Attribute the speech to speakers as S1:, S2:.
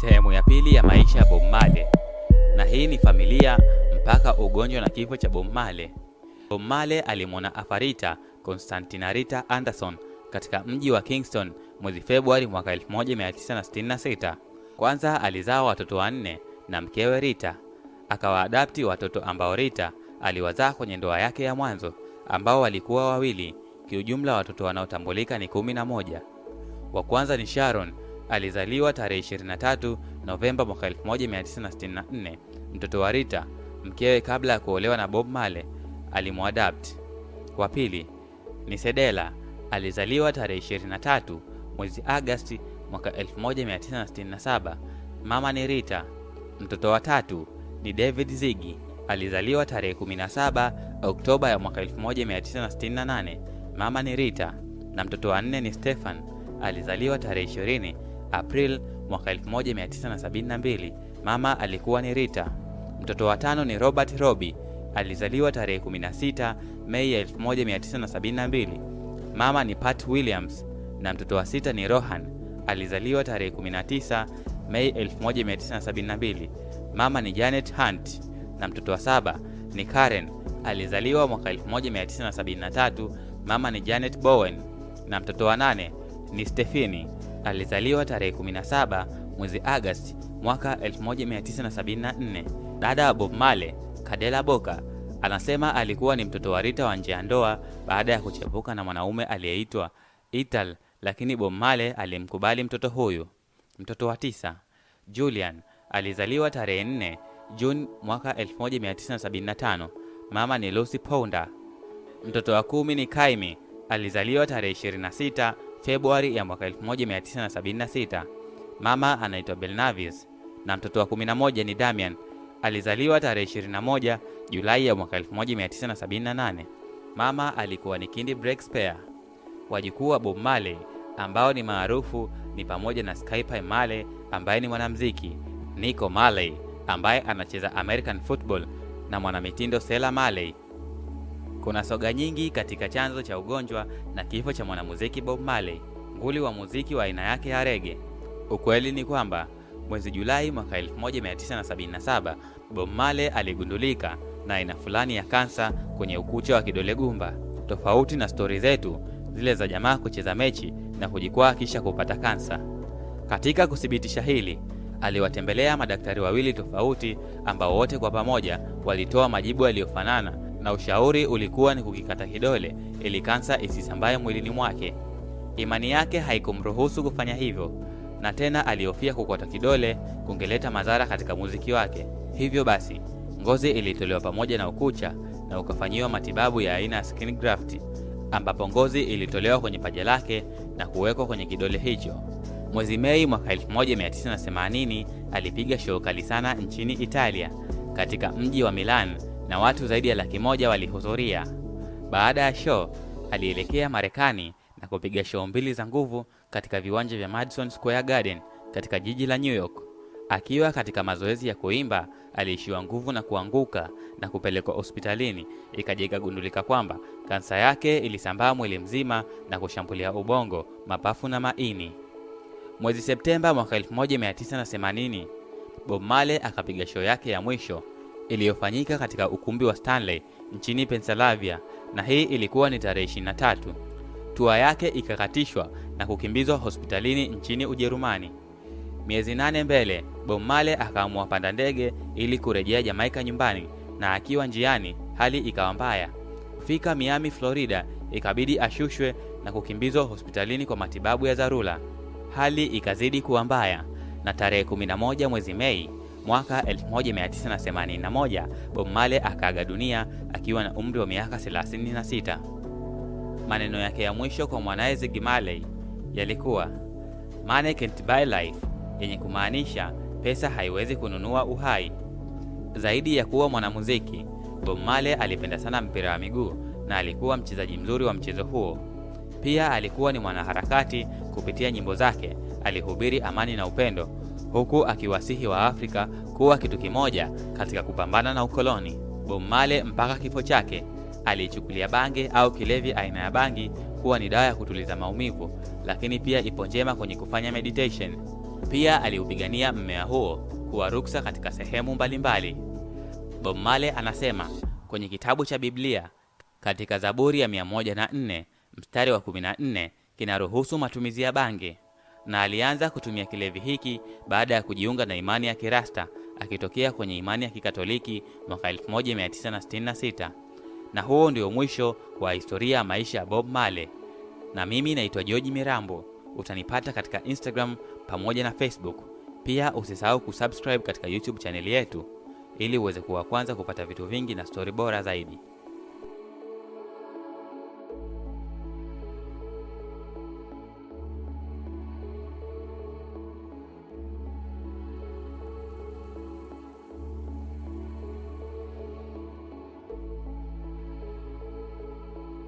S1: Sehemu ya pili ya maisha ya Bob Marley, na hii ni familia mpaka ugonjwa na kifo cha Bob Marley. Bob Marley alimwona Afarita Constantina Rita Anderson katika mji wa Kingston mwezi Februari mwaka 1966. Kwanza alizaa watoto wanne na mkewe Rita, akawaadapti watoto ambao Rita aliwazaa kwenye ndoa yake ya mwanzo ambao walikuwa wawili. Kiujumla watoto wanaotambulika ni kumi na moja. Wa kwanza ni Sharon, alizaliwa tarehe 23 Novemba mwaka 1964, mtoto wa Rita, mkewe kabla ya kuolewa na Bob Marley alimwadapt. Wa pili ni Sedela, alizaliwa tarehe 23 mwezi Agasti mwaka 1967, mama ni Rita. Mtoto wa tatu ni David Zigi, alizaliwa tarehe 17 Oktoba ya mwaka 1968, mama ni Rita. Na mtoto wa nne ni Stefan, alizaliwa tarehe 20 April mwaka 1972, mama alikuwa ni Rita. Mtoto wa tano ni Robert Robi, alizaliwa tarehe 16 Mei 1972, mama ni Pat Williams. Na mtoto wa sita ni Rohan, alizaliwa tarehe 19 Mei 1972, mama ni Janet Hunt. Na mtoto wa saba ni Karen, alizaliwa mwaka 1973, mama ni Janet Bowen. Na mtoto wa nane ni Stefini, alizaliwa tarehe 17 mwezi Agosti mwaka 1974. Dada wa Bob Marley, Kadela Boka, anasema alikuwa ni mtoto wa Rita wa nje ya ndoa baada ya kuchepuka na mwanaume aliyeitwa Ital, lakini Bob Marley alimkubali mtoto huyu. Mtoto wa tisa Julian alizaliwa tarehe 4 Juni mwaka 1975, mama ni Lucy Ponda. Mtoto wa kumi ni Kaimi, alizaliwa tarehe 26 Februari ya mwaka 1976, mama anaitwa Belnavis. Na mtoto wa 11 ni Damian, alizaliwa tarehe 21 Julai ya mwaka 1978, mama alikuwa ni Kindi Breakspear. Wajukuu wa Bob Marley ambao ni maarufu ni pamoja na Skypie Marley ambaye ni mwanamuziki, Nico Marley ambaye anacheza American football na mwanamitindo Sela Marley. Kuna soga nyingi katika chanzo cha ugonjwa na kifo cha mwanamuziki Bob Marley, nguli wa muziki wa aina yake ya rege. Ukweli ni kwamba mwezi Julai mwaka 1977 Bob Marley aligundulika na aina fulani ya kansa kwenye ukucha wa kidole gumba. Tofauti na stori zetu zile za jamaa kucheza mechi na kujikwaa kisha kupata kansa. Katika kuthibitisha hili, aliwatembelea madaktari wawili tofauti ambao wote kwa pamoja walitoa majibu yaliyofanana na ushauri ulikuwa ni kukikata kidole ili kansa isisambaye mwilini mwake. Imani yake haikumruhusu kufanya hivyo, na tena alihofia kukata kidole kungeleta madhara katika muziki wake. Hivyo basi, ngozi ilitolewa pamoja na ukucha na ukafanyiwa matibabu ya aina ya skin graft, ambapo ngozi ilitolewa kwenye paja lake na kuwekwa kwenye kidole hicho. Mwezi Mei mwaka 1980 alipiga show kali sana nchini Italia katika mji wa Milan na watu zaidi ya laki moja walihudhuria. Baada ya show, alielekea Marekani na kupiga show mbili za nguvu katika viwanja vya Madison Square Garden katika jiji la New York. Akiwa katika mazoezi ya kuimba, aliishiwa nguvu na kuanguka na kupelekwa hospitalini, ikaja ikagundulika kwamba kansa yake ilisambaa mwili mzima na kushambulia ubongo, mapafu na maini. Mwezi Septemba mwaka 1980 Bob Marley akapiga show yake ya mwisho iliyofanyika katika ukumbi wa Stanley nchini Pennsylvania, na hii ilikuwa ni tarehe 23. Tua yake ikakatishwa na kukimbizwa hospitalini nchini Ujerumani. Miezi nane mbele, Bob Marley akaamua panda ndege ili kurejea Jamaika nyumbani, na akiwa njiani hali ikawa mbaya. Kufika Miami, Florida, ikabidi ashushwe na kukimbizwa hospitalini kwa matibabu ya dharura. Hali ikazidi kuwa mbaya na tarehe 11 mwezi Mei mwaka 1981 Bob Marley akaaga dunia akiwa na umri wa miaka 36. Maneno yake ya mwisho kwa mwanaye Ziggy Marley yalikuwa money can't buy life, yenye kumaanisha pesa haiwezi kununua uhai. Zaidi ya kuwa mwanamuziki, Bob Marley alipenda sana mpira wa miguu na alikuwa mchezaji mzuri wa mchezo huo. Pia alikuwa ni mwanaharakati. Kupitia nyimbo zake alihubiri amani na upendo, huku akiwasihi wa Afrika kuwa kitu kimoja katika kupambana na ukoloni. Bob Marley mpaka kifo chake aliichukulia bange au kilevi aina ya bangi kuwa ni dawa ya kutuliza maumivu, lakini pia ipo njema kwenye kufanya meditation. Pia aliupigania mmea huo kuwa ruksa katika sehemu mbalimbali. Bob Marley anasema kwenye kitabu cha Biblia katika Zaburi ya 104 mstari wa 14 kinaruhusu matumizi ya bangi, na alianza kutumia kilevi hiki baada ya kujiunga na imani ya Kirasta akitokea kwenye imani ya Kikatoliki mwaka 1966. Na huo ndio mwisho wa historia ya maisha ya Bob male Na mimi naitwa George Mirambo. Utanipata katika Instagram pamoja na Facebook. Pia usisahau kusubscribe katika YouTube chaneli yetu ili uweze kuwa kwanza kupata vitu vingi na stori bora zaidi.